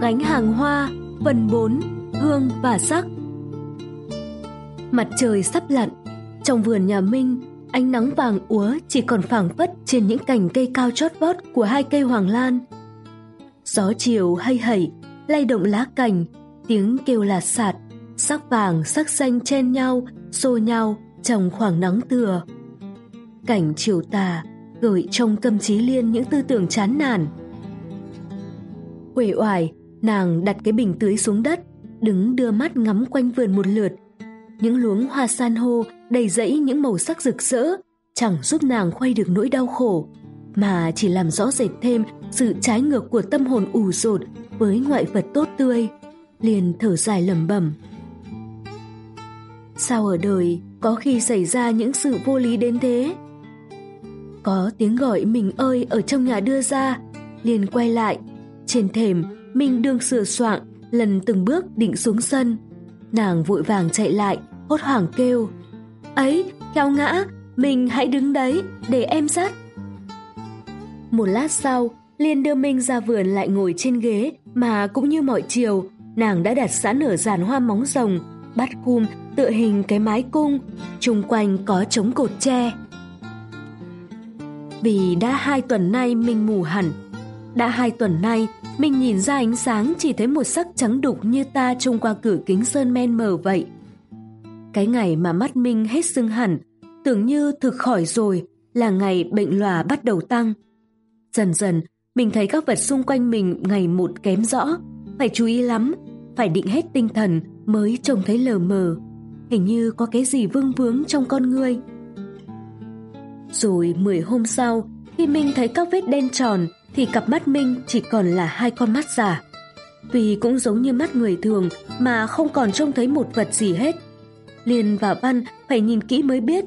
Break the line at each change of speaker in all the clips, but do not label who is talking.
gánh hàng hoa, phần 4, hương và sắc. Mặt trời sắp lặn, trong vườn nhà Minh, ánh nắng vàng úa chỉ còn phảng phất trên những cành cây cao chót vót của hai cây hoàng lan. Gió chiều hay hẩy, lay động lá cành, tiếng kêu lạt sạt, sắc vàng sắc xanh chen nhau, xô nhau trong khoảng nắng tựa. Cảnh chiều tà gợi trong tâm trí Liên những tư tưởng chán nản. Uể oải, nàng đặt cái bình tưới xuống đất, đứng đưa mắt ngắm quanh vườn một lượt. Những luống hoa san hô đầy rẫy những màu sắc rực rỡ, chẳng giúp nàng khuây được nỗi đau khổ, mà chỉ làm rõ rệt thêm sự trái ngược của tâm hồn ủ rột với ngoại vật tốt tươi. Liền thở dài lẩm bẩm. Sao ở đời có khi xảy ra những sự vô lý đến thế? Có tiếng gọi mình ơi ở trong nhà đưa ra, liền quay lại. Trên thềm, mình đương sửa soạn, lần từng bước định xuống sân. Nàng vội vàng chạy lại, hốt hoảng kêu. Ấy, kéo ngã, mình hãy đứng đấy, để em dắt. Một lát sau, Liên đưa Minh ra vườn lại ngồi trên ghế mà cũng như mọi chiều, nàng đã đặt sẵn ở giàn hoa móng rồng, bắt cung tựa hình cái mái cung, chung quanh có trống cột tre. Vì đã hai tuần nay Minh mù hẳn, đã hai tuần nay mình nhìn ra ánh sáng chỉ thấy một sắc trắng đục như ta trông qua cửa kính sơn men mờ vậy. Cái ngày mà mắt Minh hết sưng hẳn, tưởng như thực khỏi rồi là ngày bệnh lòa bắt đầu tăng. Dần dần, mình thấy các vật xung quanh mình ngày một kém rõ, phải chú ý lắm, phải định hết tinh thần mới trông thấy lờ mờ. Hình như có cái gì vương vướng trong con người. Rồi 10 hôm sau, khi Minh thấy các vết đen tròn thì cặp mắt Minh chỉ còn là hai con mắt giả. Tuy cũng giống như mắt người thường mà không còn trông thấy một vật gì hết. Liên và Văn phải nhìn kỹ mới biết,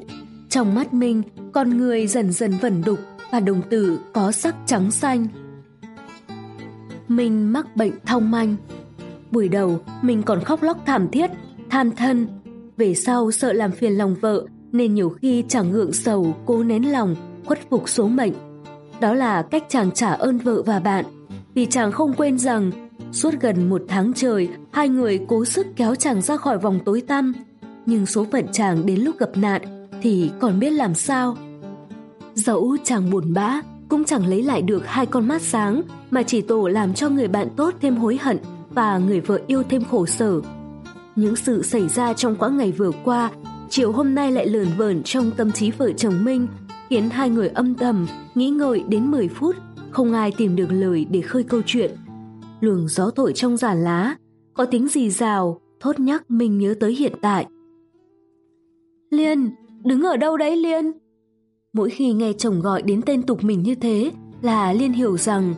trong mắt Minh con người dần dần vẩn đục và đồng tử có sắc trắng xanh. Minh mắc bệnh thông manh. Buổi đầu mình còn khóc lóc thảm thiết, than thân. Về sau sợ làm phiền lòng vợ nên nhiều khi chẳng ngượng sầu cố nén lòng, khuất phục số mệnh. Đó là cách chàng trả ơn vợ và bạn, vì chàng không quên rằng suốt gần một tháng trời hai người cố sức kéo chàng ra khỏi vòng tối tăm, nhưng số phận chàng đến lúc gặp nạn thì còn biết làm sao. Dẫu chàng buồn bã, cũng chẳng lấy lại được hai con mắt sáng mà chỉ tổ làm cho người bạn tốt thêm hối hận và người vợ yêu thêm khổ sở. Những sự xảy ra trong quãng ngày vừa qua, chiều hôm nay lại lờn vờn trong tâm trí vợ chồng Minh, khiến hai người âm thầm, nghĩ ngợi đến 10 phút, không ai tìm được lời để khơi câu chuyện. Luồng gió thổi trong giàn lá, có tiếng gì rào, thốt nhắc mình nhớ tới hiện tại. Liên, đứng ở đâu đấy Liên? Mỗi khi nghe chồng gọi đến tên tục mình như thế là Liên hiểu rằng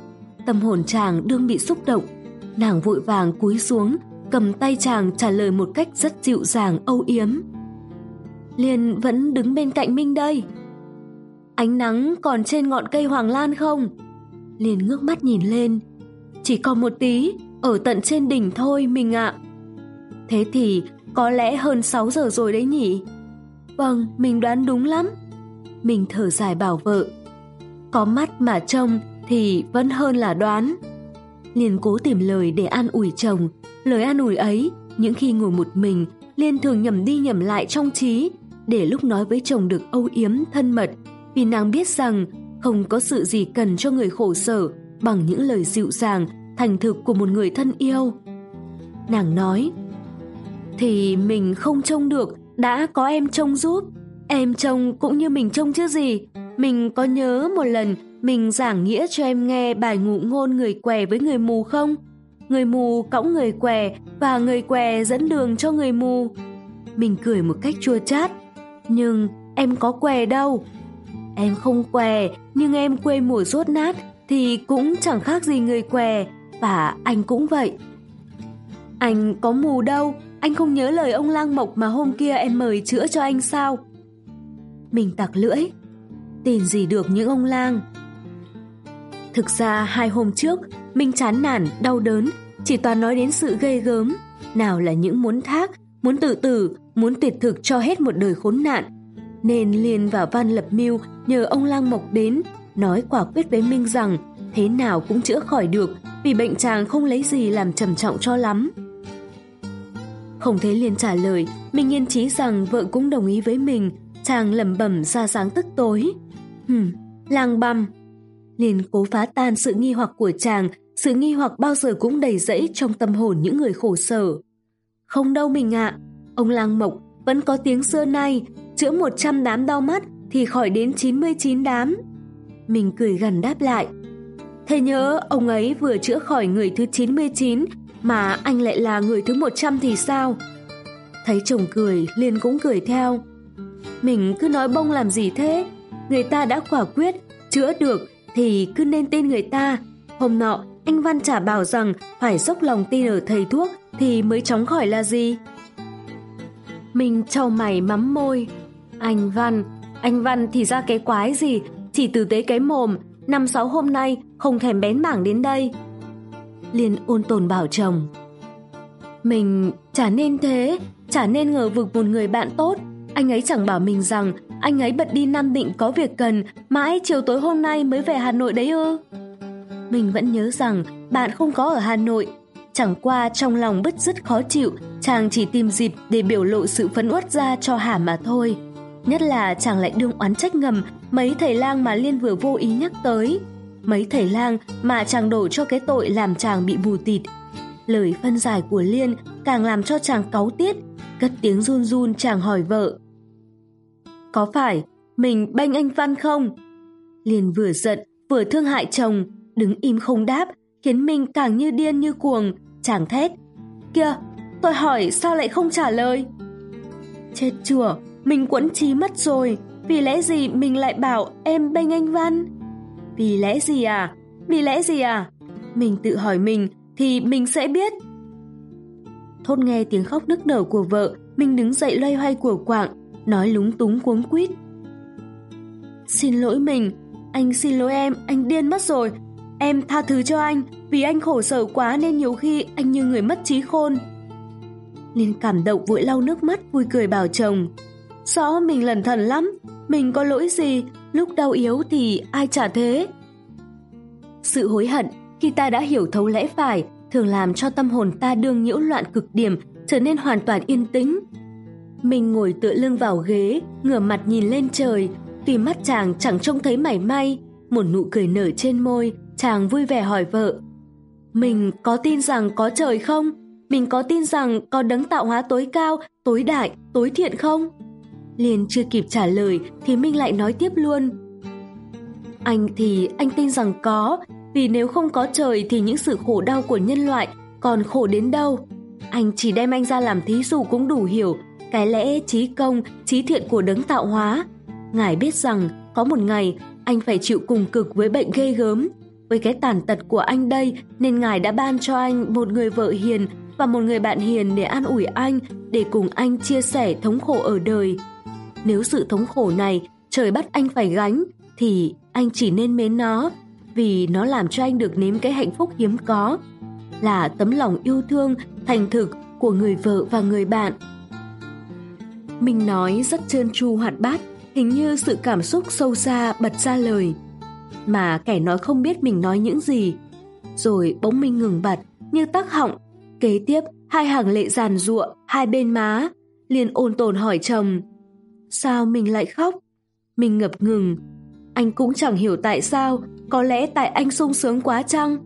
tâm hồn chàng đương bị xúc động. Nàng vội vàng cúi xuống, cầm tay chàng trả lời một cách rất dịu dàng âu yếm. Liên vẫn đứng bên cạnh Minh đây. Ánh nắng còn trên ngọn cây hoàng lan không? liền ngước mắt nhìn lên. Chỉ còn một tí, ở tận trên đỉnh thôi mình ạ. Thế thì có lẽ hơn 6 giờ rồi đấy nhỉ? Vâng, mình đoán đúng lắm. Mình thở dài bảo vợ. Có mắt mà trông thì vẫn hơn là đoán. liền cố tìm lời để an ủi chồng. Lời an ủi ấy, những khi ngồi một mình, Liên thường nhầm đi nhầm lại trong trí, để lúc nói với chồng được âu yếm thân mật, vì nàng biết rằng không có sự gì cần cho người khổ sở bằng những lời dịu dàng, thành thực của một người thân yêu. Nàng nói, thì mình không trông được, đã có em trông giúp. Em trông cũng như mình trông chứ gì. Mình có nhớ một lần mình giảng nghĩa cho em nghe bài ngụ ngôn người què với người mù không? Người mù cõng người què và người què dẫn đường cho người mù. Mình cười một cách chua chát. Nhưng em có què đâu. Em không què, nhưng em quê mùa rốt nát thì cũng chẳng khác gì người què và anh cũng vậy. Anh có mù đâu, anh không nhớ lời ông lang mộc mà hôm kia em mời chữa cho anh sao? Mình tặc lưỡi. Tin gì được những ông lang. Thực ra hai hôm trước, mình chán nản, đau đớn, chỉ toàn nói đến sự ghê gớm. Nào là những muốn thác, muốn tự tử, muốn tuyệt thực cho hết một đời khốn nạn. Nên liền vào Văn lập mưu nhờ ông lang mộc đến, nói quả quyết với Minh rằng thế nào cũng chữa khỏi được vì bệnh chàng không lấy gì làm trầm trọng cho lắm. Không thấy liền trả lời, minh yên trí rằng vợ cũng đồng ý với mình, chàng lẩm bẩm ra sáng tức tối. Hừm, lang băm. liền cố phá tan sự nghi hoặc của chàng, sự nghi hoặc bao giờ cũng đầy rẫy trong tâm hồn những người khổ sở. Không đâu mình ạ, ông lang mộc vẫn có tiếng xưa nay, chữa 100 đám đau mắt thì khỏi đến 99 đám. Mình cười gần đáp lại. Thế nhớ ông ấy vừa chữa khỏi người thứ 99 mà anh lại là người thứ 100 thì sao? Thấy chồng cười, Liên cũng cười theo. Mình cứ nói bông làm gì thế? Người ta đã quả quyết, chữa được thì cứ nên tin người ta. Hôm nọ, anh Văn trả bảo rằng phải dốc lòng tin ở thầy thuốc thì mới chóng khỏi là gì? Mình trao mày mắm môi. Anh Văn, anh Văn thì ra cái quái gì, chỉ từ tế cái mồm, năm sáu hôm nay không thèm bén mảng đến đây. Liên ôn tồn bảo chồng. Mình chả nên thế, chả nên ngờ vực một người bạn tốt. Anh ấy chẳng bảo mình rằng anh ấy bật đi Nam Định có việc cần, mãi chiều tối hôm nay mới về Hà Nội đấy ư. Mình vẫn nhớ rằng bạn không có ở Hà Nội. Chẳng qua trong lòng bứt rứt khó chịu, chàng chỉ tìm dịp để biểu lộ sự phấn uất ra cho Hà mà thôi. Nhất là chàng lại đương oán trách ngầm mấy thầy lang mà Liên vừa vô ý nhắc tới. Mấy thầy lang mà chàng đổ cho cái tội làm chàng bị bù tịt. Lời phân giải của Liên càng làm cho chàng cáu tiết, cất tiếng run run chàng hỏi vợ. Có phải mình bênh anh Văn không? Liên vừa giận, vừa thương hại chồng, đứng im không đáp, khiến mình càng như điên như cuồng, chàng thét. Kìa, tôi hỏi sao lại không trả lời? Chết chùa, mình quẫn trí mất rồi, vì lẽ gì mình lại bảo em bênh anh Văn? Vì lẽ gì à? Vì lẽ gì à? Mình tự hỏi mình thì mình sẽ biết. Thốt nghe tiếng khóc nức nở của vợ, mình đứng dậy loay hoay của quạng, nói lúng túng cuống quýt. Xin lỗi mình, anh xin lỗi em, anh điên mất rồi. Em tha thứ cho anh, vì anh khổ sở quá nên nhiều khi anh như người mất trí khôn. Liên cảm động vội lau nước mắt vui cười bảo chồng. Rõ mình lẩn thần lắm, mình có lỗi gì, lúc đau yếu thì ai trả thế? Sự hối hận khi ta đã hiểu thấu lẽ phải thường làm cho tâm hồn ta đương nhiễu loạn cực điểm trở nên hoàn toàn yên tĩnh. Mình ngồi tựa lưng vào ghế, ngửa mặt nhìn lên trời, tuy mắt chàng chẳng trông thấy mảy may, một nụ cười nở trên môi, chàng vui vẻ hỏi vợ. Mình có tin rằng có trời không? Mình có tin rằng có đấng tạo hóa tối cao, tối đại, tối thiện không? Liền chưa kịp trả lời thì Minh lại nói tiếp luôn. Anh thì anh tin rằng có, vì nếu không có trời thì những sự khổ đau của nhân loại còn khổ đến đâu. Anh chỉ đem anh ra làm thí dụ cũng đủ hiểu cái lẽ trí công, trí thiện của đấng tạo hóa. Ngài biết rằng có một ngày anh phải chịu cùng cực với bệnh ghê gớm. Với cái tàn tật của anh đây nên Ngài đã ban cho anh một người vợ hiền và một người bạn hiền để an ủi anh, để cùng anh chia sẻ thống khổ ở đời. Nếu sự thống khổ này trời bắt anh phải gánh, thì anh chỉ nên mến nó, vì nó làm cho anh được nếm cái hạnh phúc hiếm có, là tấm lòng yêu thương, thành thực của người vợ và người bạn. Mình nói rất trơn tru hoạt bát, hình như sự cảm xúc sâu xa bật ra lời. Mà kẻ nói không biết mình nói những gì. Rồi bỗng mình ngừng bật, như tắc họng. Kế tiếp, hai hàng lệ giàn giụa, hai bên má. liền ôn tồn hỏi chồng, Sao mình lại khóc? Mình ngập ngừng. Anh cũng chẳng hiểu tại sao, có lẽ tại anh sung sướng quá chăng?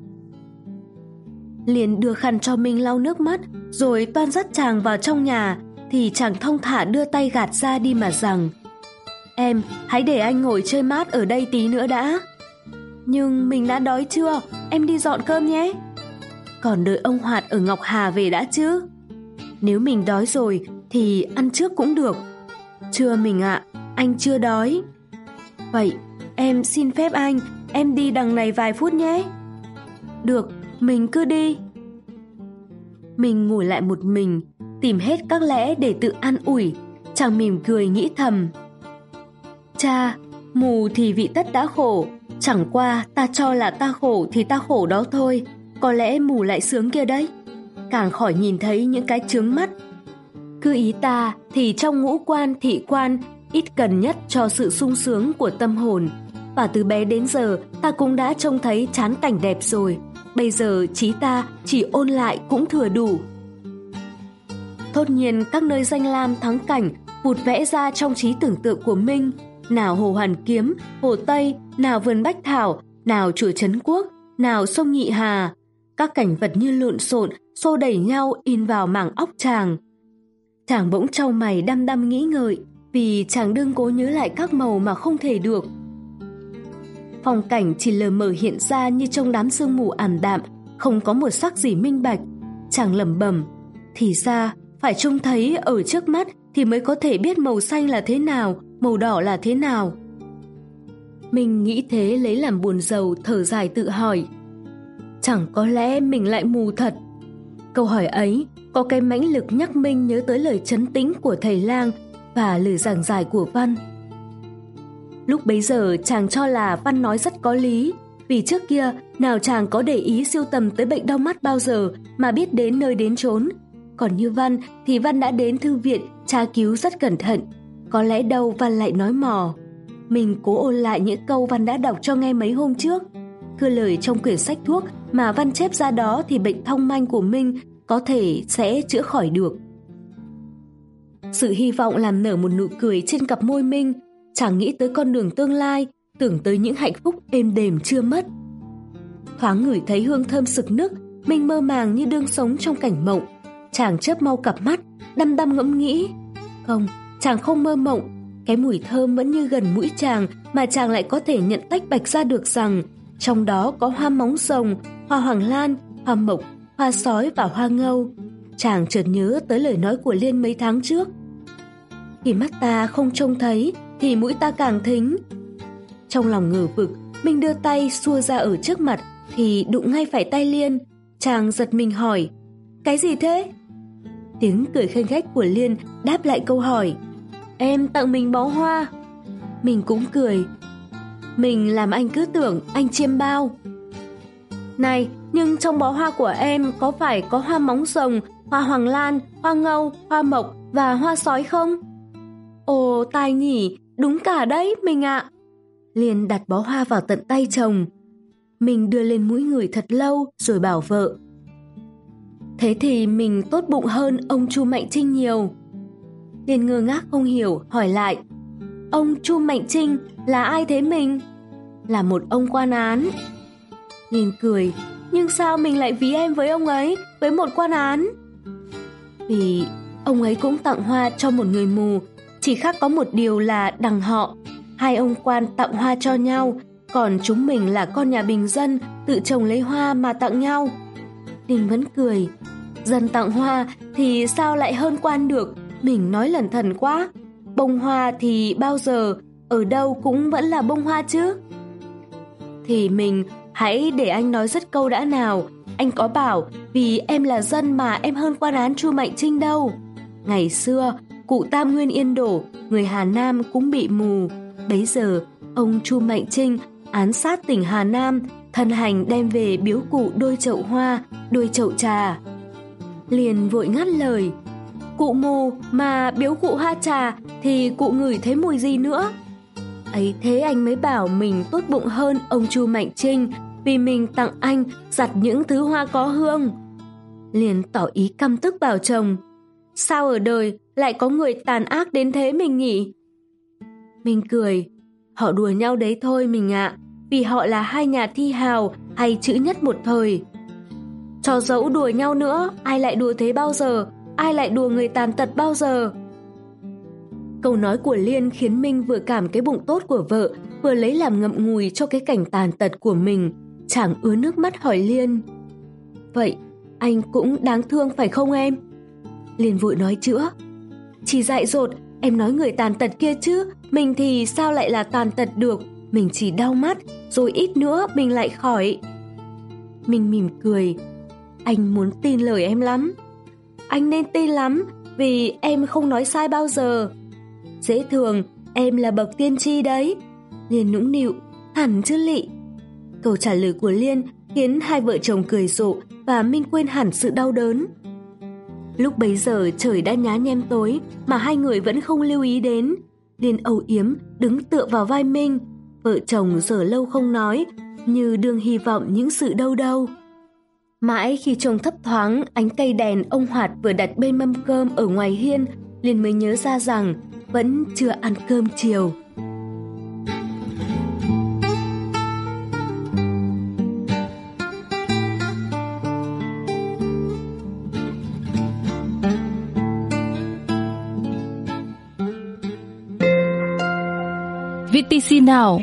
Liền đưa khăn cho mình lau nước mắt, rồi toan dắt chàng vào trong nhà, thì chàng thông thả đưa tay gạt ra đi mà rằng Em, hãy để anh ngồi chơi mát ở đây tí nữa đã. Nhưng mình đã đói chưa? Em đi dọn cơm nhé. Còn đợi ông Hoạt ở Ngọc Hà về đã chứ? Nếu mình đói rồi thì ăn trước cũng được. Chưa mình ạ, anh chưa đói. Vậy, em xin phép anh, em đi đằng này vài phút nhé. Được, mình cứ đi. Mình ngồi lại một mình, tìm hết các lẽ để tự an ủi, chàng mỉm cười nghĩ thầm. Cha, mù thì vị tất đã khổ, chẳng qua ta cho là ta khổ thì ta khổ đó thôi, có lẽ mù lại sướng kia đấy. Càng khỏi nhìn thấy những cái trướng mắt cứ ý ta thì trong ngũ quan thị quan ít cần nhất cho sự sung sướng của tâm hồn. Và từ bé đến giờ ta cũng đã trông thấy chán cảnh đẹp rồi. bây giờ trí ta chỉ ôn lại cũng thừa đủ. Thốt nhiên các nơi danh lam thắng cảnh vụt vẽ ra trong trí tưởng tượng của Minh, nào Hồ Hoàn Kiếm, Hồ Tây, nào vườn Bách Thảo, nào chùa Trấn Quốc, nào sông Nhị Hà. Các cảnh vật như lộn xộn, xô đẩy nhau in vào mảng óc chàng. Chàng bỗng trao mày đăm đăm nghĩ ngợi, vì chàng đương cố nhớ lại các màu mà không thể được. Phong cảnh chỉ lờ mờ hiện ra như trong đám sương mù ảm đạm, không có một sắc gì minh bạch. Chàng lẩm bẩm, thì ra phải trông thấy ở trước mắt thì mới có thể biết màu xanh là thế nào, màu đỏ là thế nào. Mình nghĩ thế lấy làm buồn giàu thở dài tự hỏi. Chẳng có lẽ mình lại mù thật. Câu hỏi ấy có cái mãnh lực nhắc Minh nhớ tới lời chấn tĩnh của thầy lang và lời giảng giải của Văn. Lúc bấy giờ chàng cho là Văn nói rất có lý, vì trước kia nào chàng có để ý siêu tầm tới bệnh đau mắt bao giờ mà biết đến nơi đến chốn. Còn như Văn thì Văn đã đến thư viện tra cứu rất cẩn thận. Có lẽ đâu Văn lại nói mò. Mình cố ôn lại những câu Văn đã đọc cho nghe mấy hôm trước. Thưa lời trong quyển sách thuốc mà Văn chép ra đó thì bệnh thông manh của Minh có thể sẽ chữa khỏi được. Sự hy vọng làm nở một nụ cười trên cặp môi Minh, chẳng nghĩ tới con đường tương lai, tưởng tới những hạnh phúc êm đềm chưa mất. Thoáng ngửi thấy hương thơm sực nức, Minh mơ màng như đương sống trong cảnh mộng. Chàng chớp mau cặp mắt, đăm đăm ngẫm nghĩ. Không, chàng không mơ mộng, cái mùi thơm vẫn như gần mũi chàng mà chàng lại có thể nhận tách bạch ra được rằng trong đó có hoa móng rồng, hoa hoàng lan, hoa mộc, hoa sói và hoa ngâu. Chàng chợt nhớ tới lời nói của Liên mấy tháng trước. Khi mắt ta không trông thấy thì mũi ta càng thính. Trong lòng ngờ vực, mình đưa tay xua ra ở trước mặt thì đụng ngay phải tay Liên. Chàng giật mình hỏi, cái gì thế? Tiếng cười khanh khách của Liên đáp lại câu hỏi. Em tặng mình bó hoa. Mình cũng cười. Mình làm anh cứ tưởng anh chiêm bao. Này, nhưng trong bó hoa của em có phải có hoa móng rồng, hoa hoàng lan, hoa ngâu, hoa mộc và hoa sói không? Ồ, tài nhỉ, đúng cả đấy, mình ạ. Liền đặt bó hoa vào tận tay chồng. Mình đưa lên mũi người thật lâu rồi bảo vợ. Thế thì mình tốt bụng hơn ông Chu Mạnh Trinh nhiều. Liền ngơ ngác không hiểu, hỏi lại. Ông Chu Mạnh Trinh là ai thế mình? Là một ông quan án. nhìn cười, nhưng sao mình lại ví em với ông ấy, với một quan án? Vì ông ấy cũng tặng hoa cho một người mù, chỉ khác có một điều là đằng họ. Hai ông quan tặng hoa cho nhau, còn chúng mình là con nhà bình dân tự trồng lấy hoa mà tặng nhau. Đình vẫn cười, dân tặng hoa thì sao lại hơn quan được, mình nói lẩn thần quá. Bông hoa thì bao giờ, ở đâu cũng vẫn là bông hoa chứ. Thì mình hãy để anh nói rất câu đã nào. Anh có bảo vì em là dân mà em hơn quan án Chu Mạnh Trinh đâu. Ngày xưa, cụ Tam Nguyên Yên đổ, người Hà Nam cũng bị mù. Bấy giờ, ông Chu Mạnh Trinh án sát tỉnh Hà Nam, thân hành đem về biếu cụ đôi chậu hoa, đôi chậu trà. Liền vội ngắt lời, Cụ mù mà biếu cụ hoa trà thì cụ ngửi thấy mùi gì nữa? Ấy thế anh mới bảo mình tốt bụng hơn ông Chu Mạnh Trinh vì mình tặng anh giặt những thứ hoa có hương. Liền tỏ ý căm tức bảo chồng. Sao ở đời lại có người tàn ác đến thế mình nhỉ? Mình cười. Họ đùa nhau đấy thôi mình ạ. vì họ là hai nhà thi hào hay chữ nhất một thời. Cho dẫu đùa nhau nữa, ai lại đùa thế bao giờ? ai lại đùa người tàn tật bao giờ? Câu nói của Liên khiến Minh vừa cảm cái bụng tốt của vợ, vừa lấy làm ngậm ngùi cho cái cảnh tàn tật của mình. Chàng ứa nước mắt hỏi Liên. Vậy, anh cũng đáng thương phải không em? Liên vội nói chữa. Chỉ dại dột, em nói người tàn tật kia chứ, mình thì sao lại là tàn tật được, mình chỉ đau mắt, rồi ít nữa mình lại khỏi. Mình mỉm cười, anh muốn tin lời em lắm anh nên tin lắm vì em không nói sai bao giờ. Dễ thường, em là bậc tiên tri đấy. Liên nũng nịu, hẳn chứ lị. Câu trả lời của Liên khiến hai vợ chồng cười rộ và Minh quên hẳn sự đau đớn. Lúc bấy giờ trời đã nhá nhem tối mà hai người vẫn không lưu ý đến. Liên âu yếm đứng tựa vào vai Minh. Vợ chồng giờ lâu không nói như đương hy vọng những sự đâu đâu. Mãi khi trông thấp thoáng ánh cây đèn ông Hoạt vừa đặt bên mâm cơm ở ngoài hiên, liền mới nhớ ra rằng vẫn chưa ăn cơm chiều.
VTC Now